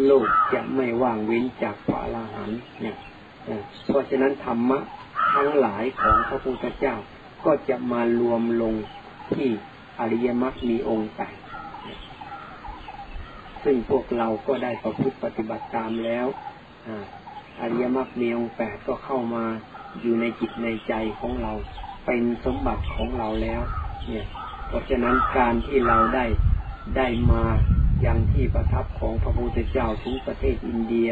โลกจะไม่ว่างเว้นจากพระอรหันต์เนี่ย เพราะฉะนั้นธรรมะทั้งหลายของพระพุทธเจ้าก็จะมารวมลงที่อริยมรรคมีองค์แปดซึ่งพวกเราก็ได้ประพฤติปฏิบัติตามแล้วอริยมรรคมีองค์แปดก็เข้ามาอยู่ในจิตในใจของเรา เป็นสมบัติของเราแล้ว เนี่ย เพราะฉะนั้นการที่เราได้ได้มาอยังที่ประทับของพระพุทธเจ้าถึงประเทศอินเดีย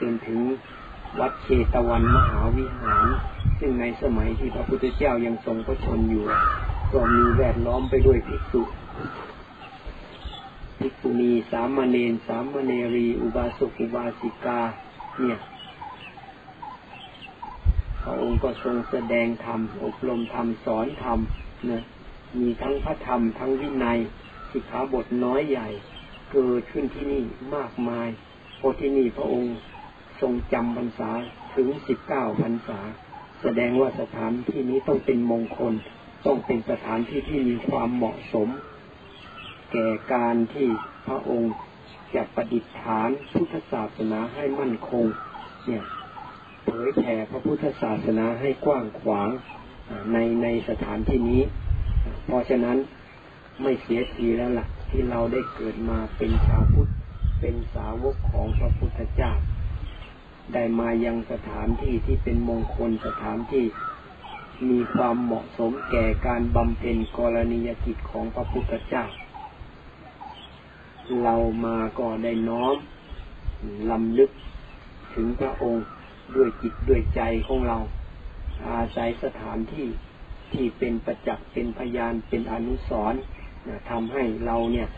จนถึง วัดเชตวันมหาวิหาร ซึ่งในสมัยที่พระพุทธเจ้ายังทรงพระชนอยู่ก็มีแวดล้อมไปด้วยภิกษุภิกษุณีสามเณรสามเณรี อุบาสกอุบาสิกา เนี่ยพระองค์ก็ทรงแสดงธรรมอบรมธรรมสอนธรรมนะมีทั้งพระธรรมทั้งวินัยสิกขาบทน้อยใหญ่ เกิดขึ้นที่นี่มากมายเพราะที่นี่พระองค์ ทรงจำพรรษาถึงสิบเก้าพรรษา แสดงว่าสถานที่นี้ต้องเป็นมงคล ต้องเป็นสถานที่ที่มีความเหมาะสม แก่การที่พระองค์จะประดิษฐานพุทธศาสนาให้มั่นคง เนี่ยเผยแผ่พระพุทธศาสนาให้กว้างขวางในในสถานที่นี้ เพราะฉะนั้นไม่เสียทีแล้วล่ะ ที่เราได้เกิดมาเป็นชาวพุทธเป็นสาวกของพระพุทธเจ้า ได้มายังสถานที่ที่เป็นมงคลสถานที่ มีความเหมาะสมแก่การบำเพ็ญกรณียกิจของพระพุทธเจ้า เรามาก็ได้น้อมลำลึกถึงพระองค์ด้วยจิตด้วยใจของเรา อาศัยสถานที่ที่เป็นประจักษ์เป็นพยานเป็นอนุสรณ์ทำให้เราเนี่ย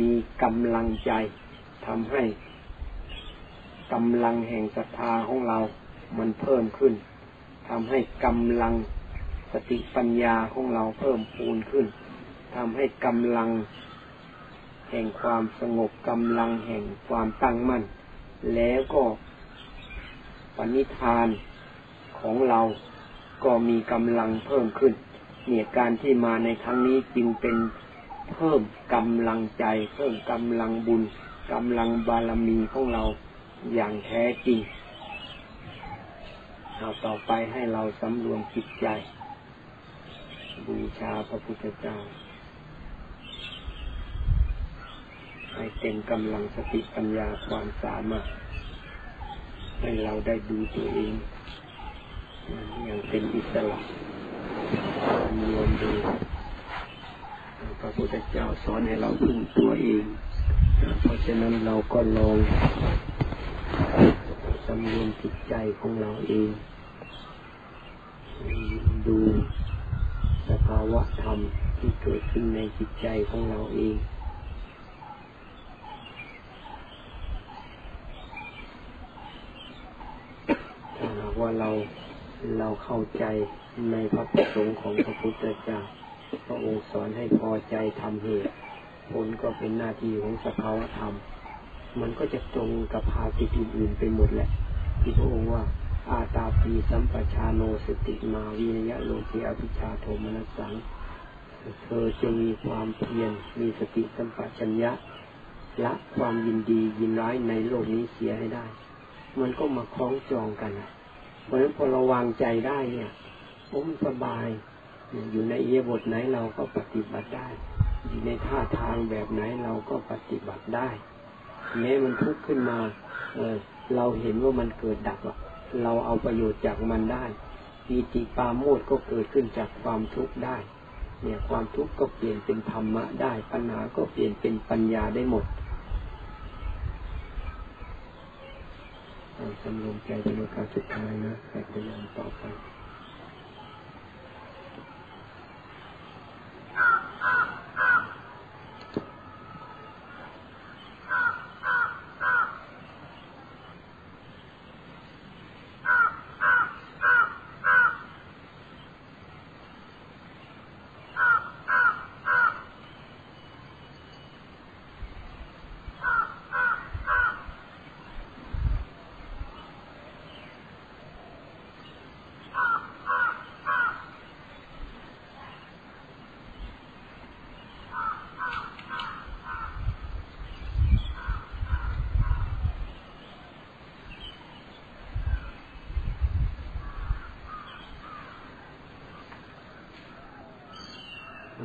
มีกำลังใจทำให้ กำลังแห่งศรัทธาของเรา มันเพิ่มขึ้นทำให้กำลังสติปัญญาของเราเพิ่มพูนขึ้นทำให้กำลัง แห่งความสงบกำลังแห่งความตั้งมั่น แล้วก็ณิธานของเราก็มีกำลังเพิ่มขึ้น เนี่ยการที่มาในครั้งนี้จึงเป็นเพิ่มกำลังใจ เพิ่มกำลังบุญกำลังบารมีของเรา อย่างแท้จริง เอาต่อไปให้เราสำรวมจิตใจ บูชาพระพุทธเจ้า ให้เต็มกำลังสติปัญญาความสามารถ ให้เราได้ดูตัวเองอย่างเป็นอิสระรวมดูพระพุทธเจ้าสอนให้เราพึ่งตัวเอง เพราะฉะนั้นเราก็ลอง สำรวมจิตใจของเราเอง ดูสภาวะธรรมที่เกิดขึ้นในจิตใจของเราเองหาว่าเราเราเข้าใจในพระประสงค์ของพระพุทธเจ้าพระองค์สอนให้พอใจทำเหตุผลก็เป็นหน้าที่ของสภาวะธรรม มันก็จะตรงกับภาสิตอื่นๆไปหมดแหละที่พระองค์ว่า อาตาปีสัมปชาโนสติมาวินยะโลเกอภิชาโทมนัสสัง เธอจะมีความเพียรมีสติสัมปชัญญะละความยินดียินร้ายในโลกนี้เสียให้ได้ มันก็มาคล้องจองกันนะเพราะฉะนั้นพอเราวางใจได้เนี่ยผมสบาย อยู่ในเอียบทไหนเราก็ปฏิบัติได้ อยู่ในท่าทางแบบไหนเราก็ปฏิบัติได้ แม้มันทุกข์ขึ้นมาเออเราเห็นว่ามันเกิดดับเราเอาประโยชน์จากมันได้ปีติปาโมดก็เกิดขึ้นจากความทุกข์ได้ เนี่ยความทุกข์ก็เปลี่ยนเป็นธรรมะได้ ปัญหาก็เปลี่ยนเป็นปัญญาได้หมดสำรวมใจเป็นโอกาสสุดท้ายนะแข่พยายามต่อไป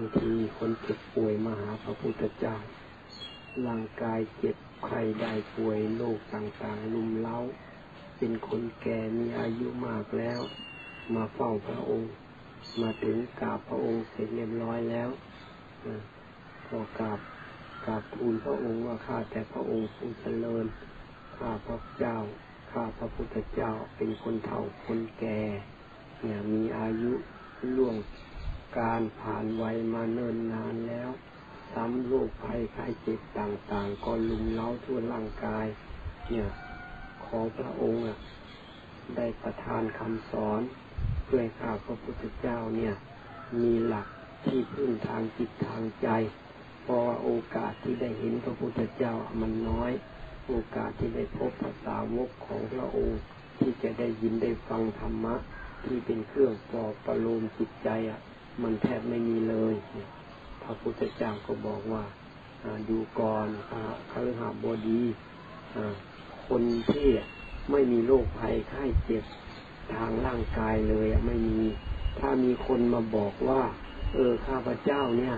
างทีคนเจ็บป่วยมาหาพระพุทธเจ้า ร่างกายเจ็บใครได้ป่วยโรคต่างๆ ลุมเล้า เป็นคนแก่มีอายุมากแล้ว มาเฝ้าพระองค์ มาถึงกราบพระองค์เสร็จเรียบร้อยแล้วก็กราบกราบทูลพระองค์ว่าข้าแต่พระองค์ผู้เจริญข้าพระเจ้าข้าพระพุทธเจ้าเป็นคนเฒ่าคนแก่เนี่ยมีอายุล่วงการผ่านวัยมาเนิ่นนานแล้วซ้ำโรคภัยไข้เจ็บต่างๆก็ลุมเล้าทั่วร่างกาย เนี่ย ขอพระองค์ได้ประทานคำสอน เพื่อข้าพระพุทธเจ้าเนี่ย มีหลักที่พึ่งทางจิตทางใจ เพราะว่าโอกาสที่ได้เห็นพระพุทธเจ้ามันน้อย โอกาสที่ได้พบภาษาวกของพระองค์ ที่จะได้ยินได้ฟังธรรมะ ที่เป็นเครื่องปลอบประโลมจิตใจอะ มันแทบไม่มีเลย พระพุทธเจ้าก็บอกว่าดูก่อนพระคฤหบดีคนที่ไม่มีโรคภัยไข้เจ็บ ทางร่างกายเลยไม่มี ถ้ามีคนมาบอกว่า เออข้าพเจ้าเนี่ย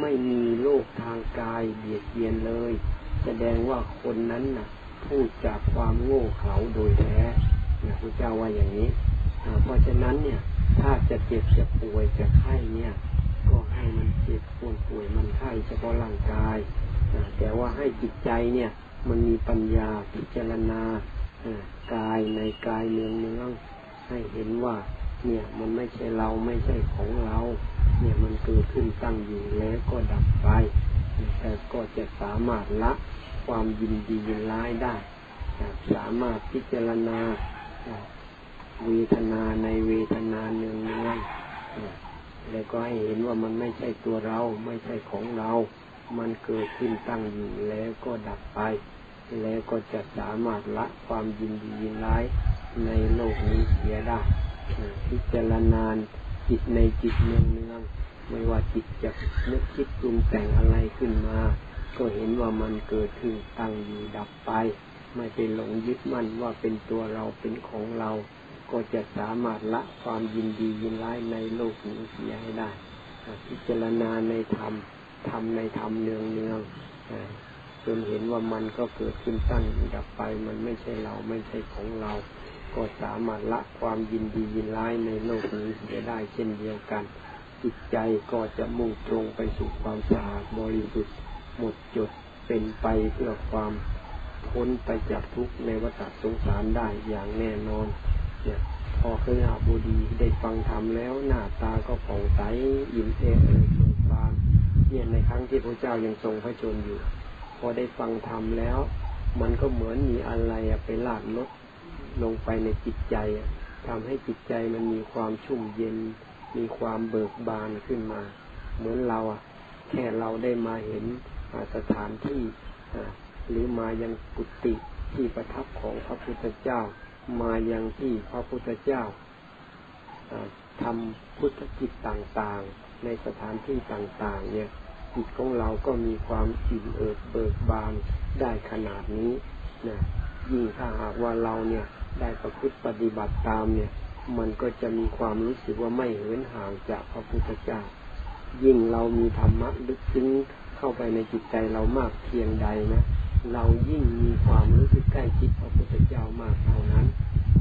ไม่มีโรคทางกายเบียดเบียนเลย แสดงว่าคนนั้นน่ะ พูดจากความโง่เขลาโดยแท้นะพระเจ้าว่าอย่างนี้เพราะฉะนั้นเนี่ย ถ้าจะเจ็บจะป่วยจะไข้เนี่ย ก็ให้มันเจ็บป่วยป่วยมันไข้เฉพาะร่างกายแต่ว่าให้จิตใจเนี่ย มันมีปัญญาพิจารณากายในกายเนืองเนือง ให้เห็นว่า เนี่ยมันไม่ใช่เราไม่ใช่ของเรา เนี่ยมันเกิดขึ้นตั้งอยู่แล้วก็ดับไป แต่ก็จะสามารถละความยินดียินร้ายได้ สามารถพิจารณาเวทนาในเวทนาเนืองเนืองแล้วก็ให้เห็นว่ามันไม่ใช่ตัวเราไม่ใช่ของเรา มันเกิดขึ้นตั้งอยู่แล้วก็ดับไป แล้วก็จะสามารถละความยินดียินร้าย ในโลกนี้เสียได้พิจารณาจิตในจิตเนืองเนืองไม่ว่าจิตจะนึกคิดปรุงแต่งอะไรขึ้นมา ก็เห็นว่ามันเกิดขึ้นตั้งอยู่ดับไป ไม่ไปหลงยึดมั่นว่าเป็นตัวเราเป็นของเรา ก็จะสามารถละความยินดียินร้ายในโลกนี้เสียให้ได้ พิจารณาในธรรมธรรมในธรรมเนืองเนืองจนเห็นว่ามันก็เกิดขึ้นตั้งอยู่ดับไป มันไม่ใช่เราไม่ใช่ของเรา ก็สามารถละความยินดียินร้ายในโลกนี้เสียได้เช่นเดียวกัน จิตใจก็จะมุ่งตรงไปสู่ความสะอาดบริสุทธิ์หมดจดเป็นไปเพื่อความพ้นไปจากทุกข์ในวัฏสงสารได้อย่างแน่นอนเนี่ยพอคยอาบูดีได้ฟังธรรมแล้วหน้าตาก็ผ่องใสอิ่มเอเอยเบิกบานเนี่ยในครั้งที่พระเจ้ายังทรงพระชนอยู่ พอได้ฟังธรรมแล้ว มันก็เหมือนมีอะไรไปลาดลด ลงไปในจิตใจทำให้จิตใจมันมีความชุ่มเย็น มีความเบิกบานขึ้นมา เหมือนเราอะ แค่เราได้มาเห็นสถานที่หรือมายังกุฏิที่ประทับของพระพุทธเจ้า มายังที่พระพุทธเจ้าทำพุทธกิจต่างๆ ในสถานที่ต่างๆ เนี่ยจิตของเราก็มีความอิ่มเอิบเบิกบานได้ขนาดนี้นะ ยิ่งถ้าหากว่าเราเนี่ยได้ประพฤติปฏิบัติตามเนี่ย มันก็จะมีความรู้สึกว่าไม่เหินห่างจากพระพุทธเจ้า ยิ่งเรามีธรรมะลึกซึ้งเข้าไปในจิตใจเรามากเพียงใดนะเรายิ่งมีความรู้สึกใกล้ชิดพระพุทธเจ้ามากเท่านั้น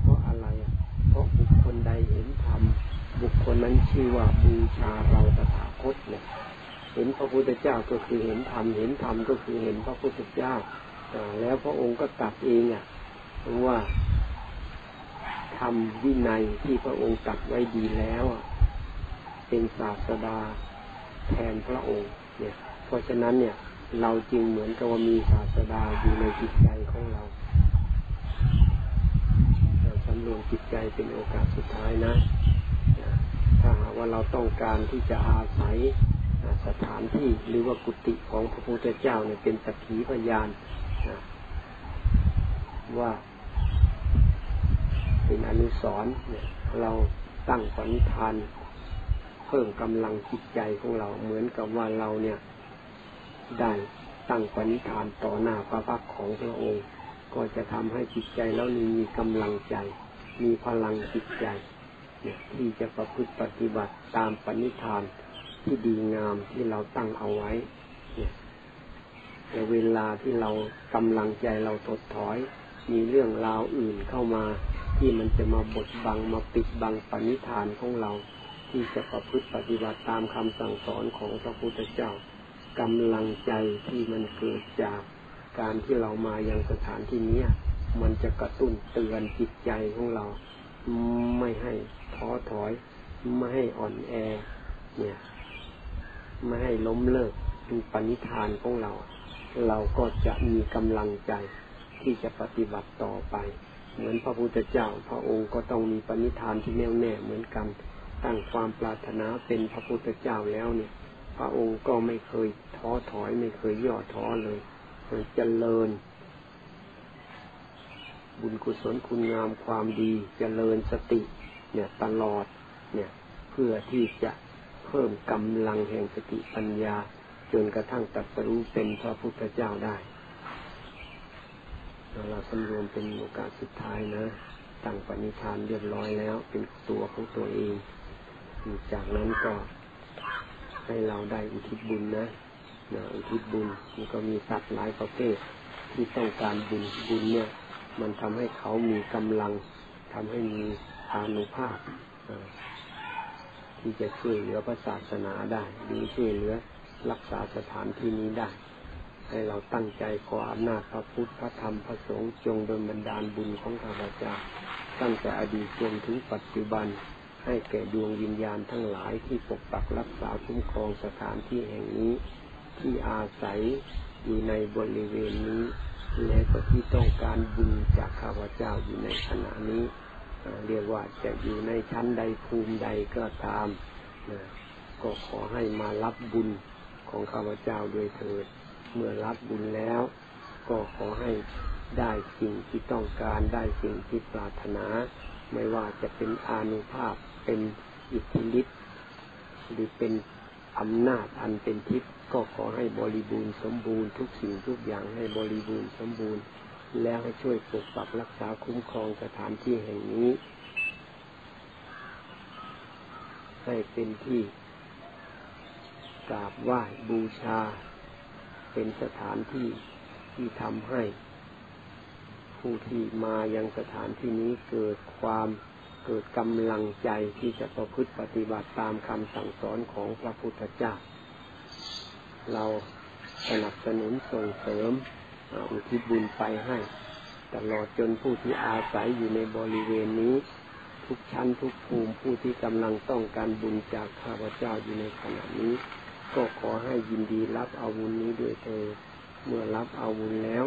เพราะอะไรอะเพราะบุคคลใดเห็นธรรมบุคคลนั้นชื่อว่าบูชาเราตถาคตเนี่ยเห็นพระพุทธเจ้าก็คือเห็นธรรมเห็นธรรมก็คือเห็นพระพุทธเจ้า แล้วพระองค์ก็ตัดเองอะว่าทำวินัยที่พระองค์ตัดไว้ดีแล้วเป็นศาสดาแทนพระองค์ เนี่ย เพราะฉะนั้นเนี่ย เราจึงเหมือนกับว่ามีศาสดาอยู่ในจิตใจของเราสำรวมจิตใจเป็นโอกาสสุดท้ายนะถ้าหากว่าเราต้องการที่จะอาศัยสถานที่หรือว่ากุฏิของพระพุทธเจ้าเนี่ยเป็นสักขีพยาน ว่าเป็นอนุสรเนี่ยเราตั้งปณิธาน เพิ่มกำลังจิตใจของเราเหมือนกับว่าเราเนี่ย ได้ตั้งปณิธานต่อหน้าพระพักของพระองค์ ก็จะทำให้จิตใจแล้วนี้มีกำลังใจ มีพลังจิตใจเนี่ยที่จะประพฤติปฏิบัติตามปณิธานที่ดีงามที่เราตั้งเอาไว้ แต่เวลาที่เรากำลังใจเราถดถอย มีเรื่องราวอื่นเข้ามา ที่มันจะมาบดบังมาปิดบังปณิธานของเรา ที่จะประพฤติปฏิบัติตามคำสั่งสอนของพระพุทธเจ้ากำลังใจที่มันเกิดจากการที่เรามายังสถานที่นี้มันจะกระตุ้นเตือนจิตใจของเรา ไม่ให้ท้อถอย ไม่ให้อ่อนแอ เนี่ย ไม่ให้ล้มเลิกดูปณิธานของเรา เราก็จะมีกำลังใจที่จะปฏิบัติต่อไป เหมือนพระพุทธเจ้า พระองค์ก็ต้องมีปณิธานที่แน่วแน่เหมือนกันตั้งความปรารถนาเป็นพระพุทธเจ้าแล้วเนี่ย พระองค์ก็ไม่เคยท้อถอยไม่เคยย่อท้อเลยเจริญ บุญกุศลคุณงามความดีเจริญสติ เนี่ยตลอดเนี่ยเพื่อที่จะเพิ่มกำลังแห่งสติปัญญา จนกระทั่งตัดสรู้เป็นพระพุทธเจ้าได้เราสำรวมเป็นโอกาสสุดท้ายนะตั้งปณิธานเรียบร้อยแล้ว เป็นตัวของตัวเองจากนั้นก็ให้เราได้อุทิศบุญนะนะอุทิศบุญมันก็มีสัตว์หลายประเภทที่ต้องการบุญบุญเนี่ย มันทำให้เขามีกำลังทำให้มีอานุภาพที่จะช่วยเหลือพระศาสนาได้หรือช่วยเหลือ รักษาสถานที่นี้ได้ ให้เราตั้งใจขออำนาจพระพุทธพระธรรมพระสงฆ์จงโดนบันดาลบุญของข้าพเจ้าตั้งแต่อดีตจนถึงปัจจุบัน ให้แก่ดวงวิญญาณทั้งหลายที่ปกปักรักษาคุ้มครองสถานที่แห่งนี้ ที่อาศัยอยู่ในบริเวณนี้และก็ที่ต้องการบุญจากข้าพเจ้าอยู่ในขณะนี้เรียกว่าจะอยู่ในชั้นใดภูมิใดก็ตาม ก็ขอให้มารับบุญ ของข้าพเจ้าด้วยเถิด เมื่อรับบุญแล้ว ก็ขอให้ได้สิ่งที่ต้องการได้สิ่งที่ปรารถนา ไม่ว่าจะเป็นอานุภาพเป็นอิทธิฤทธิ์หรือเป็นอำนาจอันเป็นทิพย์ก็ขอให้บริบูรณ์สมบูรณ์ทุกสิ่งทุกอย่างให้บริบูรณ์สมบูรณ์ แล้วให้ช่วยปกปักรักษาคุ้มครองสถานที่แห่งนี้ ให้เป็นที่ กราบไหว้บูชา เป็นสถานที่ที่ทำให้ ผู้ที่มายังสถานที่นี้เกิดความเกิดกำลังใจที่จะประพฤติปฏิบัติตามคำสั่งสอนของพระพุทธเจ้า เราสนับสนุนส่งเสริมอุทิศบุญไปให้ ตลอดจนผู้ที่อาศัยอยู่ในบริเวณนี้ ทุกชั้นทุกภูมิผู้ที่กำลังต้องการบุญจากข้าพเจ้าอยู่ในขณะนี้ ก็ขอให้ยินดีรับเอาบุญนี้ด้วยเถิดเมื่อรับเอาบุญแล้ว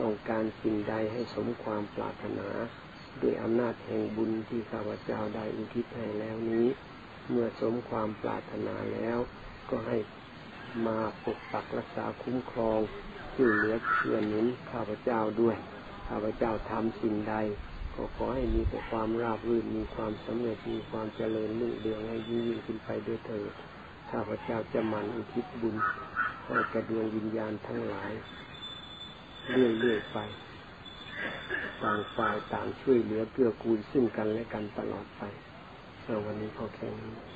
ต้องการสิ่งใดให้สมความปรารถนา ด้วยอำนาจแห่งบุญที่ข้าพเจ้าได้อุทิศให้แล้วนี้ เมื่อสมความปรารถนาแล้ว ก็ให้มาปกปักรักษาคุ้มครองช่วยเหลือเชื่อนุนข้าพเจ้าด้วย ข้าพเจ้าทำสิ่งใด ก็ขอให้มีแต่ความราบรื่นมีความสำเร็จมีความเจริญรุ่งเรืองให้ยิ่งยิ่งขึ้นไปด้วยเถิด ข้าพเจ้าจะมันอุทิศบุญให้กระดวงวิญญาณทั้งหลาย เรื่อยๆไปต่างฝ่ายต่างช่วยเหลือเกื้อกูลซึ่งกันและกันตลอดไปวันนี้พอแค่นี้